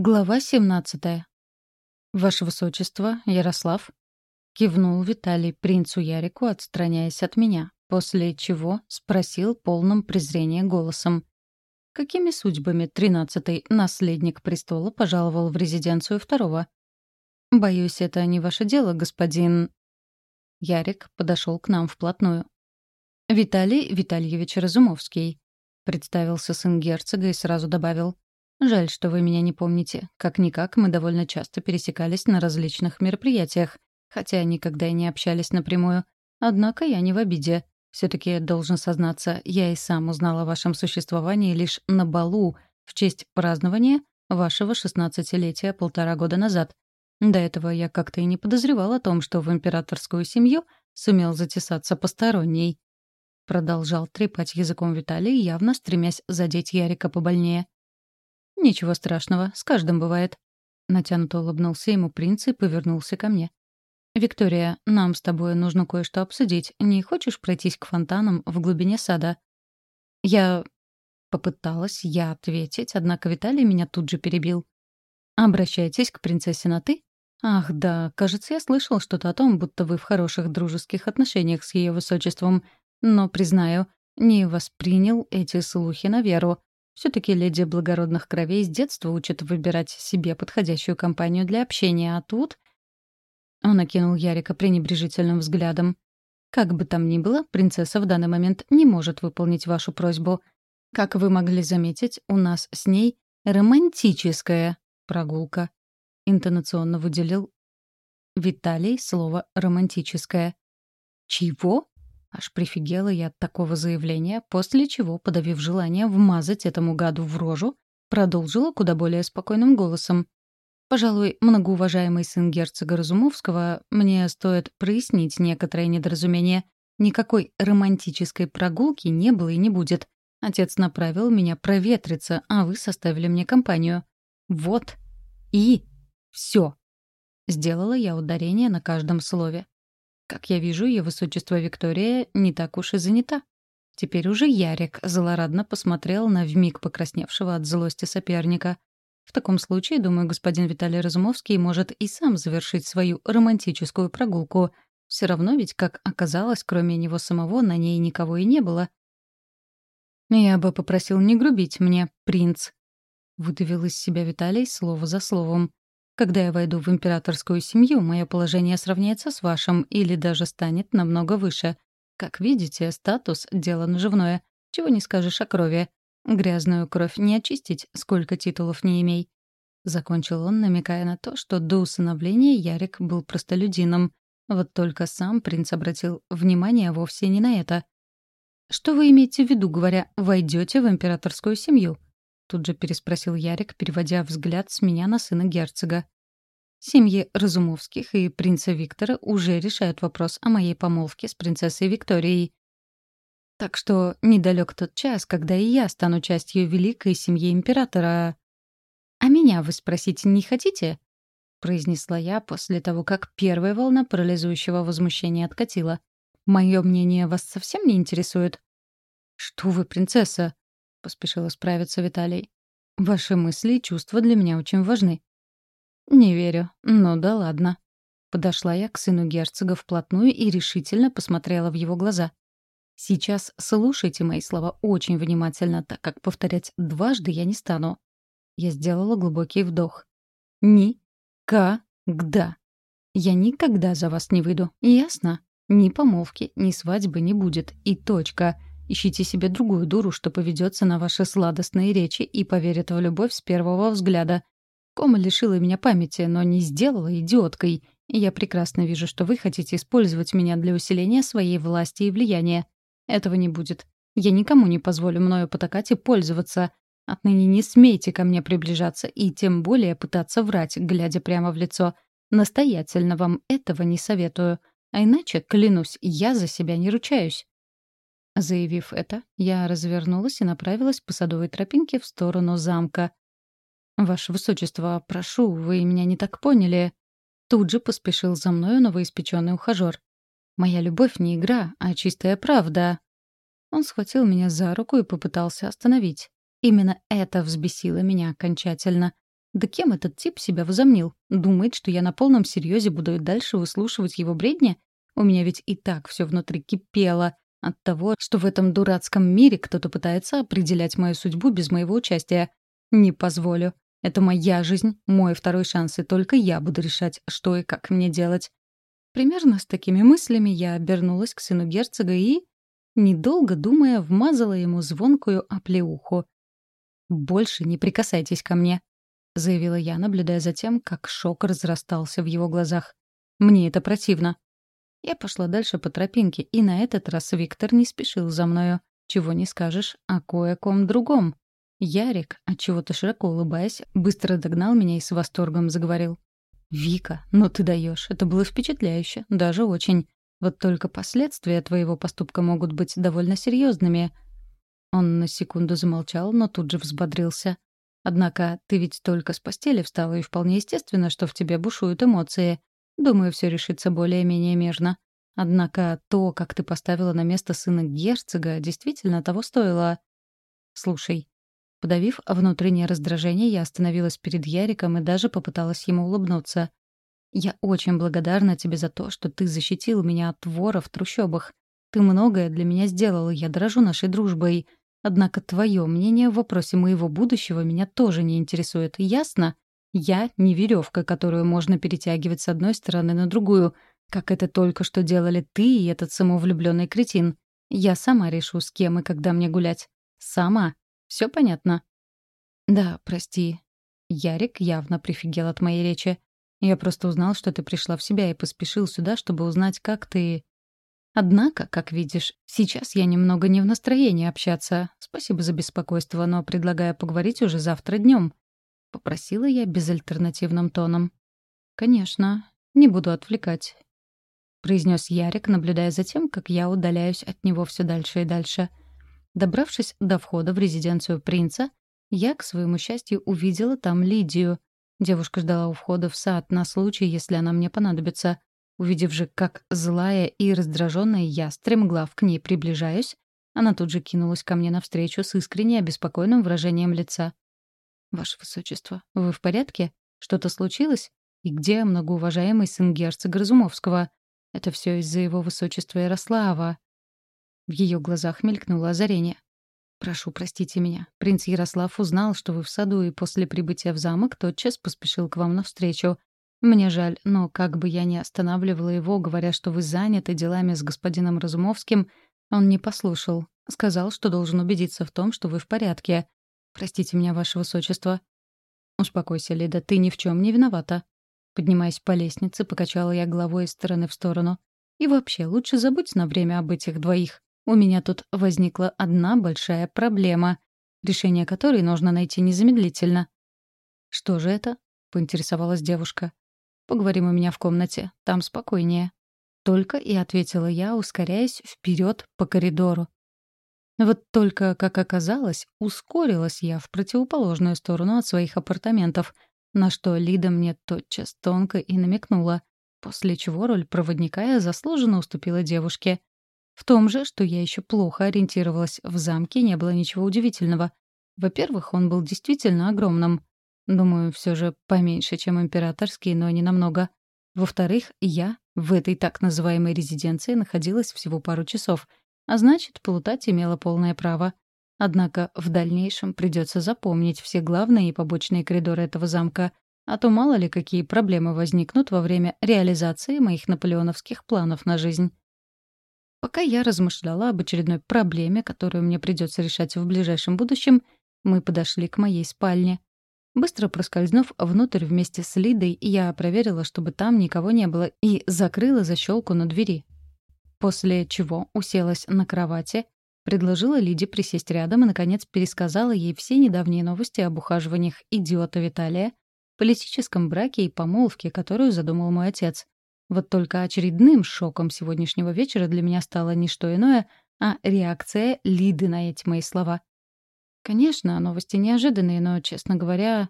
Глава 17. «Ваше Высочество, Ярослав», — кивнул Виталий принцу Ярику, отстраняясь от меня, после чего спросил полным презрения голосом. «Какими судьбами тринадцатый наследник престола пожаловал в резиденцию второго?» «Боюсь, это не ваше дело, господин...» Ярик подошел к нам вплотную. «Виталий Витальевич Разумовский», — представился сын герцога и сразу добавил. Жаль, что вы меня не помните. Как-никак мы довольно часто пересекались на различных мероприятиях, хотя никогда и не общались напрямую. Однако я не в обиде. Все-таки, должен сознаться, я и сам узнал о вашем существовании лишь на балу в честь празднования вашего шестнадцатилетия полтора года назад. До этого я как-то и не подозревал о том, что в императорскую семью сумел затесаться посторонний. Продолжал трепать языком Виталий, явно стремясь задеть Ярика побольнее. «Ничего страшного, с каждым бывает». Натянуто улыбнулся ему принц и повернулся ко мне. «Виктория, нам с тобой нужно кое-что обсудить. Не хочешь пройтись к фонтанам в глубине сада?» Я попыталась я ответить, однако Виталий меня тут же перебил. «Обращайтесь к принцессе на «ты»?» «Ах, да, кажется, я слышал что-то о том, будто вы в хороших дружеских отношениях с ее высочеством. Но, признаю, не воспринял эти слухи на веру. Все-таки леди благородных кровей с детства учат выбирать себе подходящую компанию для общения, а тут... Он окинул Ярика пренебрежительным взглядом. «Как бы там ни было, принцесса в данный момент не может выполнить вашу просьбу. Как вы могли заметить, у нас с ней романтическая прогулка». Интонационно выделил Виталий слово «романтическое». «Чего?» Аж прифигела я от такого заявления, после чего, подавив желание вмазать этому гаду в рожу, продолжила куда более спокойным голосом. «Пожалуй, многоуважаемый сын герцога Разумовского, мне стоит прояснить некоторое недоразумение. Никакой романтической прогулки не было и не будет. Отец направил меня проветриться, а вы составили мне компанию. Вот. И. все. Сделала я ударение на каждом слове. Как я вижу, ее высочество Виктория не так уж и занята. Теперь уже Ярик злорадно посмотрел на вмиг покрасневшего от злости соперника. В таком случае, думаю, господин Виталий Разумовский может и сам завершить свою романтическую прогулку. Все равно ведь, как оказалось, кроме него самого на ней никого и не было. «Я бы попросил не грубить мне, принц», — выдавил из себя Виталий слово за словом. Когда я войду в императорскую семью, мое положение сравняется с вашим или даже станет намного выше. Как видите, статус — дело наживное. Чего не скажешь о крови. Грязную кровь не очистить, сколько титулов не имей. Закончил он, намекая на то, что до усыновления Ярик был простолюдином. Вот только сам принц обратил внимание вовсе не на это. «Что вы имеете в виду, говоря, войдете в императорскую семью?» Тут же переспросил Ярик, переводя взгляд с меня на сына герцога. Семьи Разумовских и принца Виктора уже решают вопрос о моей помолвке с принцессой Викторией. Так что недалек тот час, когда и я стану частью великой семьи императора. «А меня вы спросить не хотите?» — произнесла я после того, как первая волна парализующего возмущения откатила. «Мое мнение вас совсем не интересует?» «Что вы, принцесса?» — поспешила справиться Виталий. «Ваши мысли и чувства для меня очень важны». «Не верю. Ну да ладно». Подошла я к сыну герцога вплотную и решительно посмотрела в его глаза. «Сейчас слушайте мои слова очень внимательно, так как повторять дважды я не стану». Я сделала глубокий вдох. «Ни-ка-гда. Я никогда за вас не выйду, ясно? Ни помолвки, ни свадьбы не будет. И точка. Ищите себе другую дуру, что поведется на ваши сладостные речи и поверит в любовь с первого взгляда. Кома лишила меня памяти, но не сделала идиоткой. Я прекрасно вижу, что вы хотите использовать меня для усиления своей власти и влияния. Этого не будет. Я никому не позволю мною потакать и пользоваться. Отныне не смейте ко мне приближаться и тем более пытаться врать, глядя прямо в лицо. Настоятельно вам этого не советую. А иначе, клянусь, я за себя не ручаюсь. Заявив это, я развернулась и направилась по садовой тропинке в сторону замка. «Ваше Высочество, прошу, вы меня не так поняли». Тут же поспешил за мною новоиспеченный ухажер. «Моя любовь не игра, а чистая правда». Он схватил меня за руку и попытался остановить. Именно это взбесило меня окончательно. Да кем этот тип себя возомнил? Думает, что я на полном серьезе буду и дальше выслушивать его бредни? У меня ведь и так все внутри кипело от того, что в этом дурацком мире кто-то пытается определять мою судьбу без моего участия. Не позволю. Это моя жизнь, мой второй шанс, и только я буду решать, что и как мне делать. Примерно с такими мыслями я обернулась к сыну герцога и, недолго думая, вмазала ему звонкую оплеуху. «Больше не прикасайтесь ко мне», — заявила я, наблюдая за тем, как шок разрастался в его глазах. «Мне это противно». Я пошла дальше по тропинке, и на этот раз Виктор не спешил за мною. Чего не скажешь о кое-ком другом. Ярик, отчего-то широко улыбаясь, быстро догнал меня и с восторгом заговорил. «Вика, ну ты даешь, это было впечатляюще, даже очень. Вот только последствия твоего поступка могут быть довольно серьезными. Он на секунду замолчал, но тут же взбодрился. «Однако ты ведь только с постели встала, и вполне естественно, что в тебе бушуют эмоции. Думаю, все решится более-менее мирно. Однако то, как ты поставила на место сына герцога, действительно того стоило. Слушай, Подавив внутреннее раздражение, я остановилась перед Яриком и даже попыталась ему улыбнуться. «Я очень благодарна тебе за то, что ты защитил меня от вора в трущобах. Ты многое для меня сделал, и я дорожу нашей дружбой. Однако твое мнение в вопросе моего будущего меня тоже не интересует. Ясно? Я не веревка, которую можно перетягивать с одной стороны на другую, как это только что делали ты и этот самовлюбленный кретин. Я сама решу, с кем и когда мне гулять. Сама. Все понятно?» «Да, прости». Ярик явно прифигел от моей речи. «Я просто узнал, что ты пришла в себя и поспешил сюда, чтобы узнать, как ты...» «Однако, как видишь, сейчас я немного не в настроении общаться. Спасибо за беспокойство, но предлагаю поговорить уже завтра днем. Попросила я безальтернативным тоном. «Конечно, не буду отвлекать», — произнес Ярик, наблюдая за тем, как я удаляюсь от него все дальше и дальше. Добравшись до входа в резиденцию принца, я, к своему счастью, увидела там Лидию. Девушка ждала у входа в сад на случай, если она мне понадобится. Увидев же, как злая и раздраженная я стремглав к ней приближаюсь, она тут же кинулась ко мне навстречу с искренне обеспокоенным выражением лица. «Ваше Высочество, вы в порядке? Что-то случилось? И где многоуважаемый сын герцога Разумовского? Это все из-за его Высочества Ярослава. В ее глазах мелькнуло озарение. «Прошу, простите меня. Принц Ярослав узнал, что вы в саду, и после прибытия в замок тотчас поспешил к вам навстречу. Мне жаль, но как бы я ни останавливала его, говоря, что вы заняты делами с господином Разумовским, он не послушал. Сказал, что должен убедиться в том, что вы в порядке. Простите меня, ваше высочество». «Успокойся, Лида, ты ни в чем не виновата». Поднимаясь по лестнице, покачала я головой из стороны в сторону. «И вообще, лучше забудь на время об этих двоих. У меня тут возникла одна большая проблема, решение которой нужно найти незамедлительно. «Что же это?» — поинтересовалась девушка. «Поговорим у меня в комнате, там спокойнее». Только и ответила я, ускоряясь вперед по коридору. Вот только, как оказалось, ускорилась я в противоположную сторону от своих апартаментов, на что Лида мне тотчас тонко и намекнула, после чего роль проводника я заслуженно уступила девушке. В том же, что я еще плохо ориентировалась в замке, не было ничего удивительного. Во-первых, он был действительно огромным. Думаю, все же поменьше, чем императорский, но не намного. Во-вторых, я в этой так называемой резиденции находилась всего пару часов, а значит, плутать имела полное право. Однако в дальнейшем придется запомнить все главные и побочные коридоры этого замка, а то мало ли какие проблемы возникнут во время реализации моих наполеоновских планов на жизнь. Пока я размышляла об очередной проблеме, которую мне придется решать в ближайшем будущем, мы подошли к моей спальне. Быстро проскользнув внутрь вместе с Лидой, я проверила, чтобы там никого не было, и закрыла защелку на двери. После чего уселась на кровати, предложила Лиде присесть рядом и, наконец, пересказала ей все недавние новости об ухаживаниях идиота Виталия, политическом браке и помолвке, которую задумал мой отец. Вот только очередным шоком сегодняшнего вечера для меня стало не что иное, а реакция Лиды на эти мои слова. Конечно, новости неожиданные, но, честно говоря...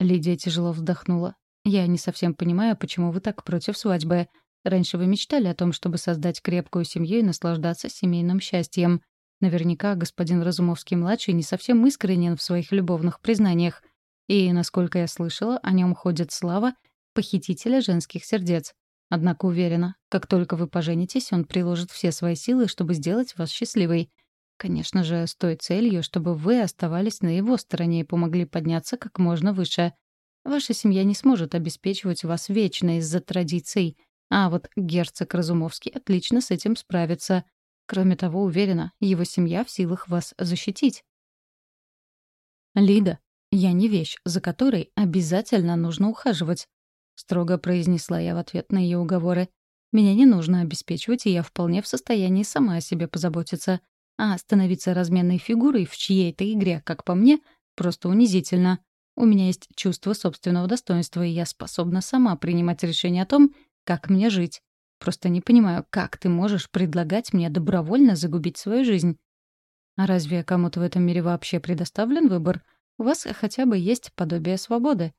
Лидия тяжело вздохнула. «Я не совсем понимаю, почему вы так против свадьбы. Раньше вы мечтали о том, чтобы создать крепкую семью и наслаждаться семейным счастьем. Наверняка господин Разумовский-младший не совсем искренен в своих любовных признаниях. И, насколько я слышала, о нем ходит слава похитителя женских сердец. Однако уверена, как только вы поженитесь, он приложит все свои силы, чтобы сделать вас счастливой. Конечно же, с той целью, чтобы вы оставались на его стороне и помогли подняться как можно выше. Ваша семья не сможет обеспечивать вас вечно из-за традиций, а вот герцог Разумовский отлично с этим справится. Кроме того, уверена, его семья в силах вас защитить. «Лида, я не вещь, за которой обязательно нужно ухаживать», — строго произнесла я в ответ на ее уговоры. «Меня не нужно обеспечивать, и я вполне в состоянии сама о себе позаботиться. А становиться разменной фигурой в чьей-то игре, как по мне, просто унизительно. У меня есть чувство собственного достоинства, и я способна сама принимать решение о том, как мне жить. Просто не понимаю, как ты можешь предлагать мне добровольно загубить свою жизнь? А разве кому-то в этом мире вообще предоставлен выбор? У вас хотя бы есть подобие свободы.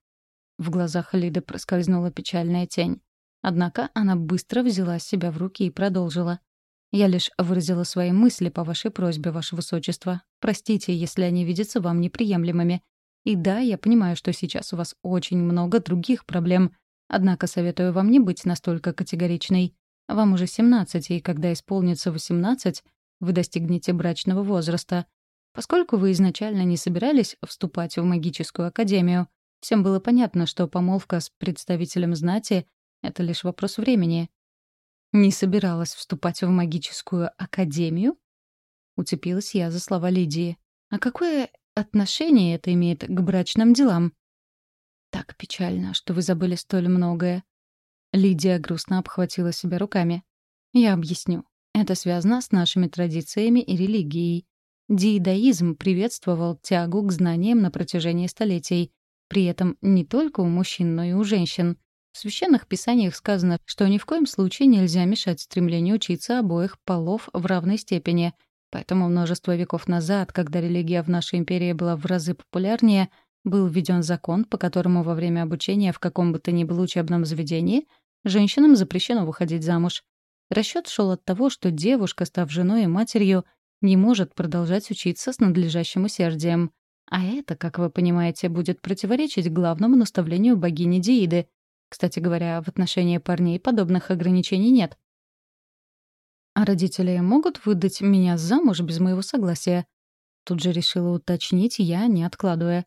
В глазах Лиды проскользнула печальная тень. Однако она быстро взяла себя в руки и продолжила. «Я лишь выразила свои мысли по вашей просьбе, ваше высочество. Простите, если они видятся вам неприемлемыми. И да, я понимаю, что сейчас у вас очень много других проблем, однако советую вам не быть настолько категоричной. Вам уже 17, и когда исполнится 18, вы достигнете брачного возраста. Поскольку вы изначально не собирались вступать в магическую академию, всем было понятно, что помолвка с представителем знати — это лишь вопрос времени. «Не собиралась вступать в магическую академию?» Уцепилась я за слова Лидии. «А какое отношение это имеет к брачным делам?» «Так печально, что вы забыли столь многое». Лидия грустно обхватила себя руками. «Я объясню. Это связано с нашими традициями и религией. Диидаизм приветствовал тягу к знаниям на протяжении столетий. При этом не только у мужчин, но и у женщин. В священных писаниях сказано, что ни в коем случае нельзя мешать стремлению учиться обоих полов в равной степени. Поэтому множество веков назад, когда религия в нашей империи была в разы популярнее, был введен закон, по которому во время обучения в каком бы то ни было учебном заведении женщинам запрещено выходить замуж. Расчет шел от того, что девушка, став женой и матерью, не может продолжать учиться с надлежащим усердием. А это, как вы понимаете, будет противоречить главному наставлению богини Дииды. Кстати говоря, в отношении парней подобных ограничений нет. А родители могут выдать меня замуж без моего согласия? Тут же решила уточнить я, не откладывая.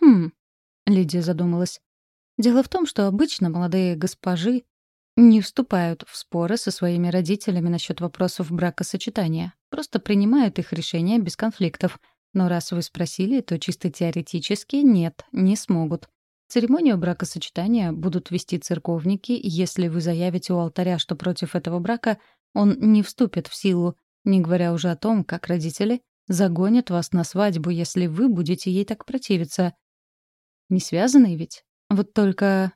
Хм, Лидия задумалась. Дело в том, что обычно молодые госпожи не вступают в споры со своими родителями насчет вопросов бракосочетания, просто принимают их решения без конфликтов. Но раз вы спросили, то чисто теоретически нет, не смогут. Церемонию бракосочетания будут вести церковники, если вы заявите у алтаря, что против этого брака он не вступит в силу, не говоря уже о том, как родители загонят вас на свадьбу, если вы будете ей так противиться. Не связаны ведь? Вот только...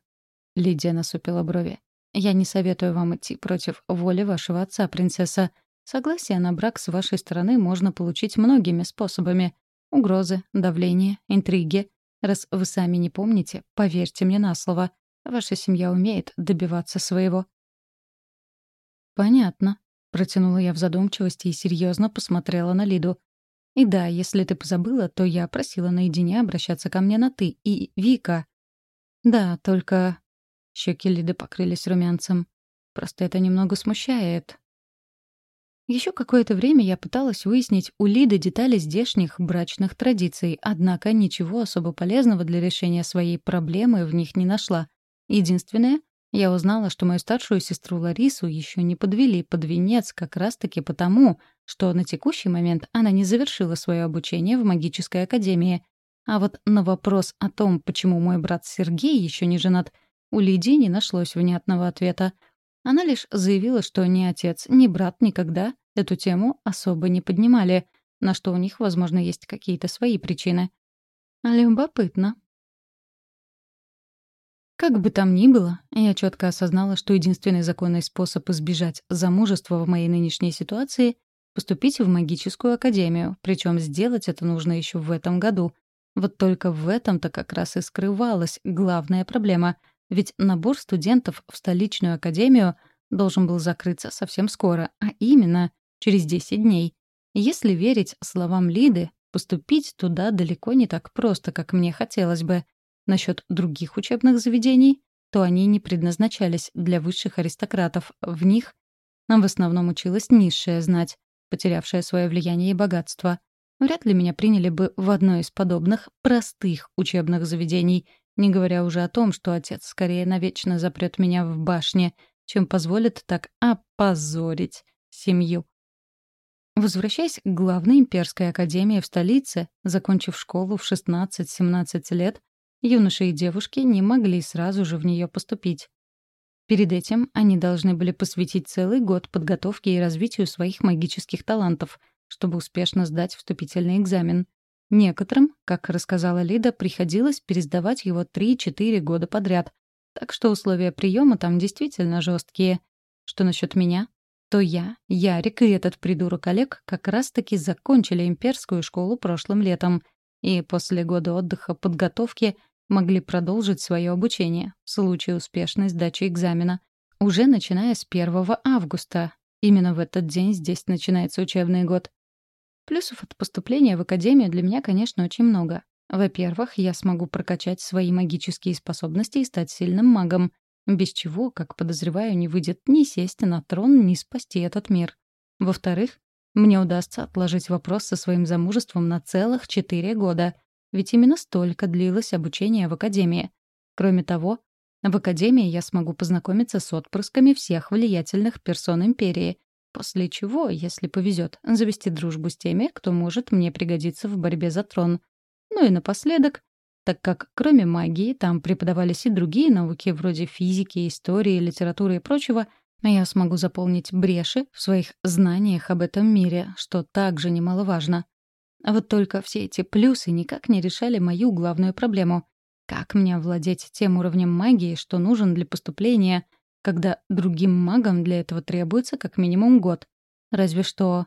Лидия насупила брови. Я не советую вам идти против воли вашего отца, принцесса. Согласие на брак с вашей стороны можно получить многими способами. Угрозы, давление, интриги. Раз вы сами не помните, поверьте мне на слово. Ваша семья умеет добиваться своего. «Понятно», — протянула я в задумчивости и серьезно посмотрела на Лиду. «И да, если ты позабыла, то я просила наедине обращаться ко мне на «ты» и «Вика». «Да, только Щеки Лиды покрылись румянцем. Просто это немного смущает. Еще какое-то время я пыталась выяснить у Лиды детали здешних брачных традиций, однако ничего особо полезного для решения своей проблемы в них не нашла. Единственное, я узнала, что мою старшую сестру Ларису еще не подвели под венец как раз-таки потому, что на текущий момент она не завершила свое обучение в магической академии. А вот на вопрос о том, почему мой брат Сергей еще не женат — у Лидии не нашлось внятного ответа. Она лишь заявила, что ни отец, ни брат никогда эту тему особо не поднимали, на что у них, возможно, есть какие-то свои причины. Любопытно. Как бы там ни было, я четко осознала, что единственный законный способ избежать замужества в моей нынешней ситуации — поступить в магическую академию, причем сделать это нужно еще в этом году. Вот только в этом-то как раз и скрывалась главная проблема — ведь набор студентов в столичную академию должен был закрыться совсем скоро, а именно через 10 дней. Если верить словам Лиды, Поступить туда далеко не так просто, как мне хотелось бы. Насчет других учебных заведений, то они не предназначались для высших аристократов. В них в основном училась низшая знать, потерявшая свое влияние и богатство. Вряд ли меня приняли бы в одно из подобных простых учебных заведений, не говоря уже о том, что отец скорее навечно запрет меня в башне, чем позволит так опозорить семью. Возвращаясь к главной имперской академии в столице, закончив школу в 16-17 лет, юноши и девушки не могли сразу же в нее поступить. Перед этим они должны были посвятить целый год подготовке и развитию своих магических талантов, чтобы успешно сдать вступительный экзамен. Некоторым, как рассказала Лида, приходилось пересдавать его 3-4 года подряд, так что условия приема там действительно жесткие. Что насчет меня? то я, Ярик и этот придурок Олег как раз-таки закончили имперскую школу прошлым летом и после года отдыха подготовки могли продолжить свое обучение в случае успешной сдачи экзамена. Уже начиная с 1 августа. Именно в этот день здесь начинается учебный год. Плюсов от поступления в академию для меня, конечно, очень много. Во-первых, я смогу прокачать свои магические способности и стать сильным магом, без чего, как подозреваю, не выйдет ни сесть на трон, ни спасти этот мир. Во-вторых, мне удастся отложить вопрос со своим замужеством на целых четыре года, ведь именно столько длилось обучение в Академии. Кроме того, в Академии я смогу познакомиться с отпрысками всех влиятельных персон Империи, после чего, если повезет, завести дружбу с теми, кто может мне пригодиться в борьбе за трон. Ну и напоследок, так как кроме магии там преподавались и другие науки вроде физики, истории, литературы и прочего, я смогу заполнить бреши в своих знаниях об этом мире, что также немаловажно. А вот только все эти плюсы никак не решали мою главную проблему. Как мне овладеть тем уровнем магии, что нужен для поступления, когда другим магам для этого требуется как минимум год? Разве что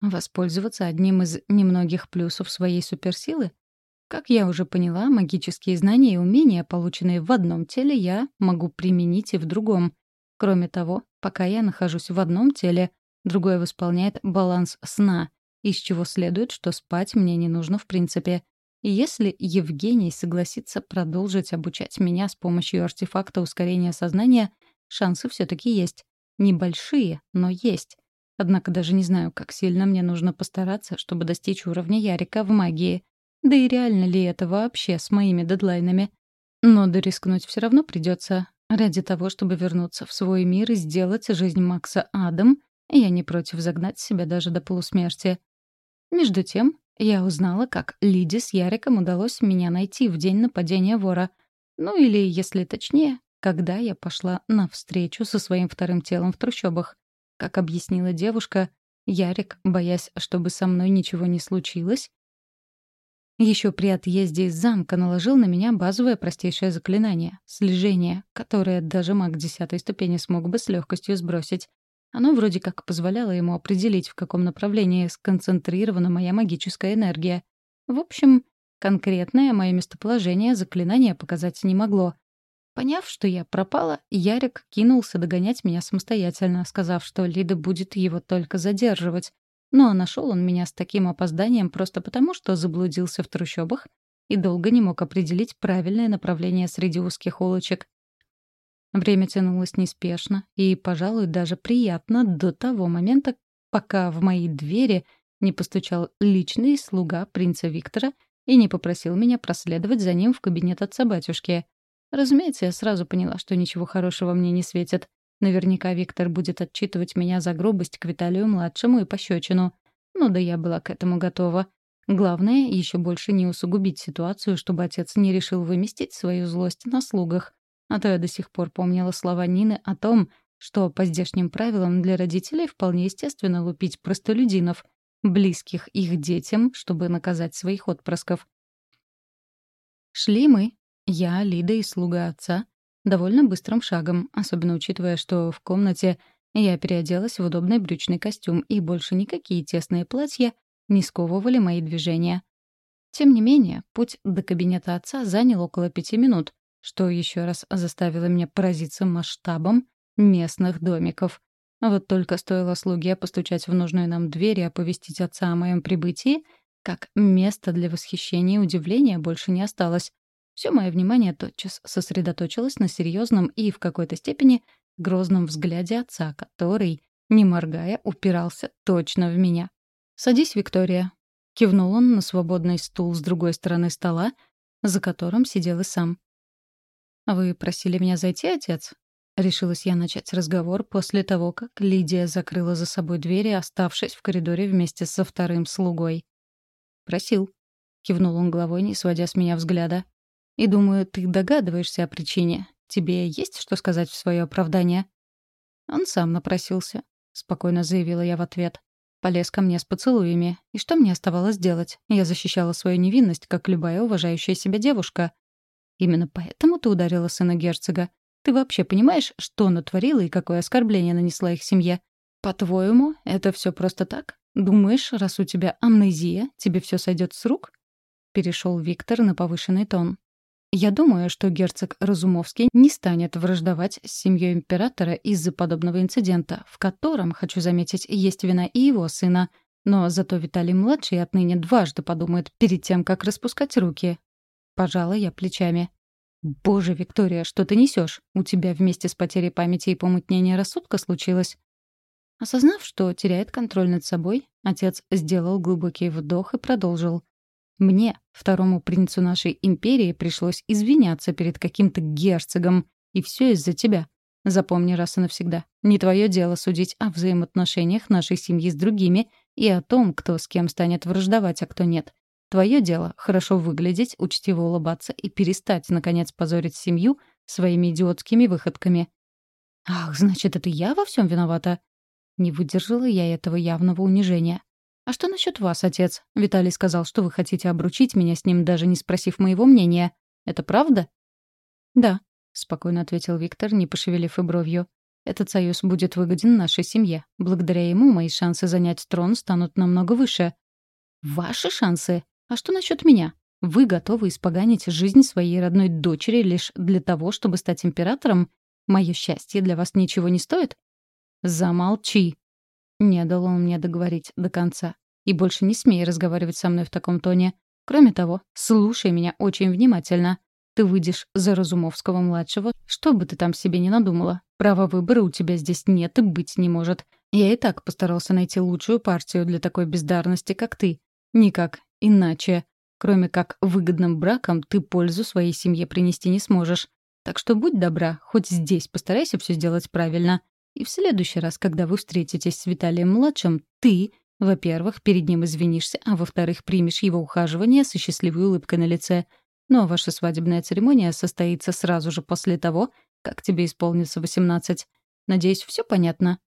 воспользоваться одним из немногих плюсов своей суперсилы? Как я уже поняла, магические знания и умения, полученные в одном теле, я могу применить и в другом. Кроме того, пока я нахожусь в одном теле, другое восполняет баланс сна, из чего следует, что спать мне не нужно в принципе. И если Евгений согласится продолжить обучать меня с помощью артефакта ускорения сознания, шансы все таки есть. Небольшие, но есть. Однако даже не знаю, как сильно мне нужно постараться, чтобы достичь уровня Ярика в магии — да и реально ли это вообще с моими дедлайнами? Но дорискнуть все равно придется. Ради того, чтобы вернуться в свой мир и сделать жизнь Макса адом, я не против загнать себя даже до полусмерти. Между тем, я узнала, как Лиде с Яриком удалось меня найти в день нападения вора. Ну или, если точнее, когда я пошла на встречу со своим вторым телом в трущобах. Как объяснила девушка, Ярик, боясь, чтобы со мной ничего не случилось, еще при отъезде из замка наложил на меня базовое простейшее заклинание — слежение, которое даже маг десятой ступени смог бы с легкостью сбросить. Оно вроде как позволяло ему определить, в каком направлении сконцентрирована моя магическая энергия. В общем, конкретное мое местоположение заклинание показать не могло. Поняв, что я пропала, Ярик кинулся догонять меня самостоятельно, сказав, что Лида будет его только задерживать, ну а нашел он меня с таким опозданием просто потому, что заблудился в трущобах и долго не мог определить правильное направление среди узких улочек. Время тянулось неспешно и, пожалуй, даже приятно до того момента, пока в мои двери не постучал личный слуга принца Виктора и не попросил меня проследовать за ним в кабинет отца-батюшки. Разумеется, я сразу поняла, что ничего хорошего мне не светит. Наверняка Виктор будет отчитывать меня за грубость к Виталию-младшему и пощечину. Ну да я была к этому готова. Главное, еще больше не усугубить ситуацию, чтобы отец не решил выместить свою злость на слугах. А то я до сих пор помнила слова Нины о том, что по здешним правилам для родителей вполне естественно лупить простолюдинов, близких их детям, чтобы наказать своих отпрысков. Шли мы, я, Лида и слуга отца, довольно быстрым шагом, особенно учитывая, что в комнате я переоделась в удобный брючный костюм, и больше никакие тесные платья не сковывали мои движения. Тем не менее, путь до кабинета отца занял около пяти минут, что еще раз заставило меня поразиться масштабом местных домиков. Вот только стоило слуге постучать в нужную нам дверь и оповестить отца о моем прибытии, как место для восхищения и удивления больше не осталось. Все мое внимание тотчас сосредоточилось на серьезном и, в какой-то степени, грозном взгляде отца, который, не моргая, упирался точно в меня. «Садись, Виктория», — кивнул он на свободный стул с другой стороны стола, за которым сидел и сам. «Вы просили меня зайти, отец?» Решилась я начать разговор после того, как Лидия закрыла за собой двери, оставшись в коридоре вместе со вторым слугой. «Просил», — кивнул он головой, не сводя с меня взгляда. «И думаю, ты догадываешься о причине. Тебе есть что сказать в свое оправдание?» «Он сам напросился», — спокойно заявила я в ответ. Полез ко мне с поцелуями. И что мне оставалось делать? Я защищала свою невинность, как любая уважающая себя девушка. Именно поэтому ты ударила сына герцога. Ты вообще понимаешь, что натворила и какое оскорбление нанесла их семье? По-твоему, это все просто так? Думаешь, раз у тебя амнезия, тебе все сойдет с рук? Перешел Виктор на повышенный тон. Я думаю, что герцог Разумовский не станет враждовать с семьей императора из-за подобного инцидента, в котором, хочу заметить, есть вина и его сына. Но зато Виталий-младший отныне дважды подумает перед тем, как распускать руки. Пожала я плечами. «Боже, Виктория, что ты несешь? У тебя вместе с потерей памяти и помутнением рассудка случилось?» Осознав, что теряет контроль над собой, отец сделал глубокий вдох и продолжил. «Мне, второму принцу нашей империи, пришлось извиняться перед каким-то герцогом, и все из-за тебя. Запомни раз и навсегда. Не твое дело судить о взаимоотношениях нашей семьи с другими и о том, кто с кем станет враждовать, а кто нет. Твое дело — хорошо выглядеть, учтиво улыбаться и перестать, наконец, позорить семью своими идиотскими выходками. «Ах, значит, это я во всем виновата?» Не выдержала я этого явного унижения. «А что насчет вас, отец? Виталий сказал, что вы хотите обручить меня с ним, даже не спросив моего мнения. Это правда?» «Да», — спокойно ответил Виктор, не пошевелив и бровью. «Этот союз будет выгоден нашей семье. Благодаря ему мои шансы занять трон станут намного выше». «Ваши шансы?» А что насчет меня? Вы готовы испоганить жизнь своей родной дочери лишь для того, чтобы стать императором? Мое счастье для вас ничего не стоит? Замолчи. Не дал он мне договорить до конца. И больше не смей разговаривать со мной в таком тоне. Кроме того, слушай меня очень внимательно. Ты выйдешь за Разумовского-младшего, что бы ты там себе не надумала. Права выбора у тебя здесь нет и быть не может. Я и так постарался найти лучшую партию для такой бездарности, как ты. Никак Иначе, кроме как выгодным браком, ты пользу своей семье принести не сможешь. Так что будь добра, хоть здесь постарайся все сделать правильно. И в следующий раз, когда вы встретитесь с Виталием-младшим, ты, во-первых, перед ним извинишься, а во-вторых, примешь его ухаживание со счастливой улыбкой на лице. Ну а ваша свадебная церемония состоится сразу же после того, как тебе исполнится 18. Надеюсь, все понятно?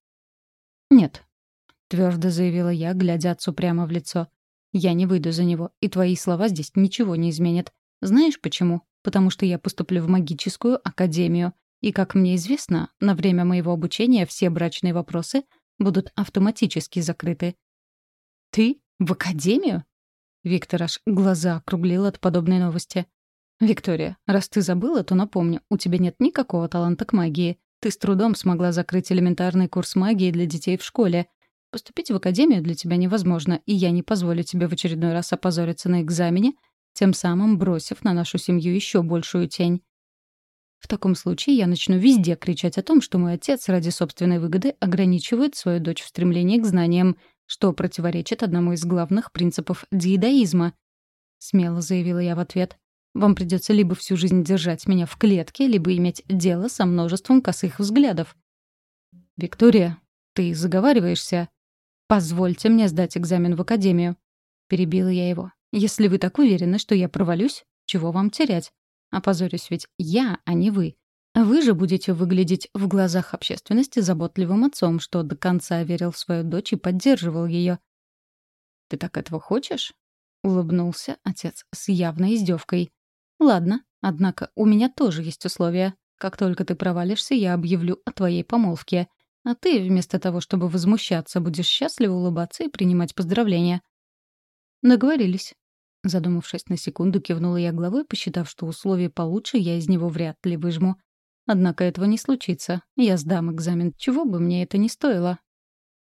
«Нет», — твердо заявила я, глядя отцу прямо в лицо. Я не выйду за него, и твои слова здесь ничего не изменят. Знаешь почему? Потому что я поступлю в магическую академию. И, как мне известно, на время моего обучения все брачные вопросы будут автоматически закрыты. «Ты? В академию?» Виктор аж глаза округлил от подобной новости. «Виктория, раз ты забыла, то напомню, у тебя нет никакого таланта к магии. Ты с трудом смогла закрыть элементарный курс магии для детей в школе, Поступить в академию для тебя невозможно, и я не позволю тебе в очередной раз опозориться на экзамене, тем самым бросив на нашу семью еще большую тень. В таком случае я начну везде кричать о том, что мой отец ради собственной выгоды ограничивает свою дочь в стремлении к знаниям, что противоречит одному из главных принципов диедаизма. Смело заявила я в ответ. Вам придется либо всю жизнь держать меня в клетке, либо иметь дело со множеством косых взглядов. «Виктория, ты заговариваешься?» «Позвольте мне сдать экзамен в академию». Перебила я его. «Если вы так уверены, что я провалюсь, чего вам терять? Опозорюсь ведь я, а не вы. Вы же будете выглядеть в глазах общественности заботливым отцом, что до конца верил в свою дочь и поддерживал ее. «Ты так этого хочешь?» — улыбнулся отец с явной издевкой. «Ладно, однако у меня тоже есть условия. Как только ты провалишься, я объявлю о твоей помолвке. А ты, вместо того, чтобы возмущаться, будешь счастливо улыбаться и принимать поздравления. Договорились. Задумавшись на секунду, кивнула я головой, посчитав, что условия получше я из него вряд ли выжму. Однако этого не случится. Я сдам экзамен, чего бы мне это ни стоило.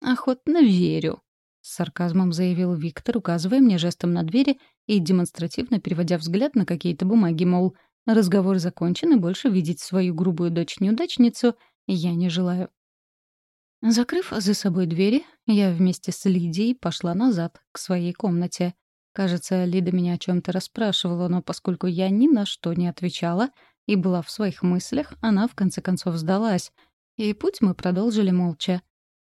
Охотно верю. с сарказмом заявил Виктор, указывая мне жестом на двери и демонстративно переводя взгляд на какие-то бумаги, мол, разговор закончен, и больше видеть свою грубую дочь-неудачницу я не желаю. Закрыв за собой двери, я вместе с Лидией пошла назад, к своей комнате. Кажется, Лида меня о чем то расспрашивала, но поскольку я ни на что не отвечала и была в своих мыслях, она в конце концов сдалась. И путь мы продолжили молча.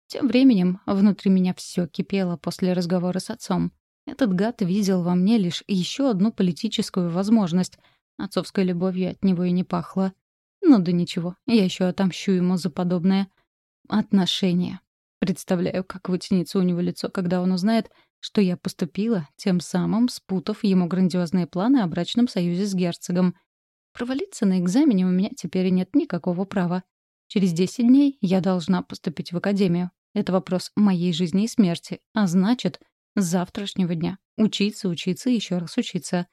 Тем временем внутри меня все кипело после разговора с отцом. Этот гад видел во мне лишь еще одну политическую возможность. Отцовской любовью от него и не пахло. Ну да ничего, я еще отомщу ему за подобное — отношения. Представляю, как вытянется у него лицо, когда он узнает, что я поступила, тем самым спутав ему грандиозные планы о брачном союзе с герцогом. Провалиться на экзамене у меня теперь нет никакого права. Через 10 дней я должна поступить в академию. Это вопрос моей жизни и смерти, а значит, с завтрашнего дня учиться, учиться и еще раз учиться.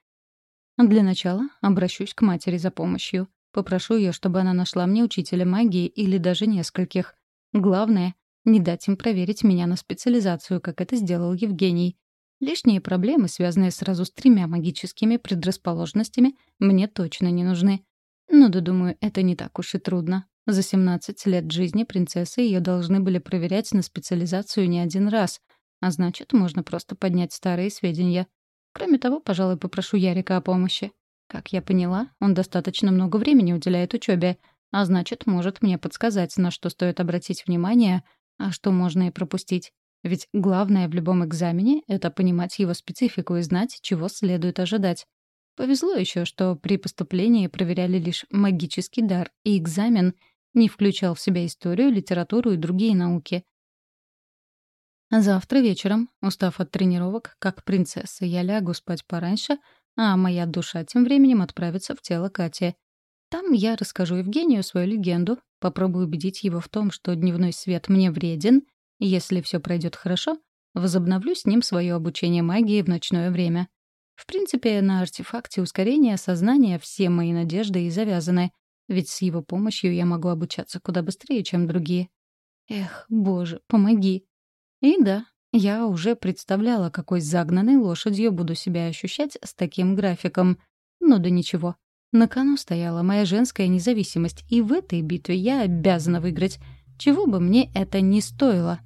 Для начала обращусь к матери за помощью. Попрошу ее, чтобы она нашла мне учителя магии или даже нескольких. Главное — не дать им проверить меня на специализацию, как это сделал Евгений. Лишние проблемы, связанные сразу с тремя магическими предрасположенностями, мне точно не нужны. Но да, думаю, это не так уж и трудно. За 17 лет жизни принцессы ее должны были проверять на специализацию не один раз, а значит, можно просто поднять старые сведения. Кроме того, пожалуй, попрошу Ярика о помощи. Как я поняла, он достаточно много времени уделяет учебе, а значит, может мне подсказать, на что стоит обратить внимание, а что можно и пропустить. Ведь главное в любом экзамене — это понимать его специфику и знать, чего следует ожидать. Повезло еще, что при поступлении проверяли лишь магический дар, и экзамен не включал в себя историю, литературу и другие науки. Завтра вечером, устав от тренировок, как принцесса, я лягу спать пораньше, а моя душа тем временем отправится в тело Кати — там я расскажу Евгению свою легенду, попробую убедить его в том, что дневной свет мне вреден, если все пройдет хорошо, возобновлю с ним свое обучение магии в ночное время. В принципе, на артефакте ускорения сознания все мои надежды и завязаны, ведь с его помощью я могу обучаться куда быстрее, чем другие. Эх, боже, помоги. И да, я уже представляла, какой загнанной лошадью буду себя ощущать с таким графиком. Но да ничего. На кону стояла моя женская независимость, и в этой битве я обязана выиграть, чего бы мне это ни стоило.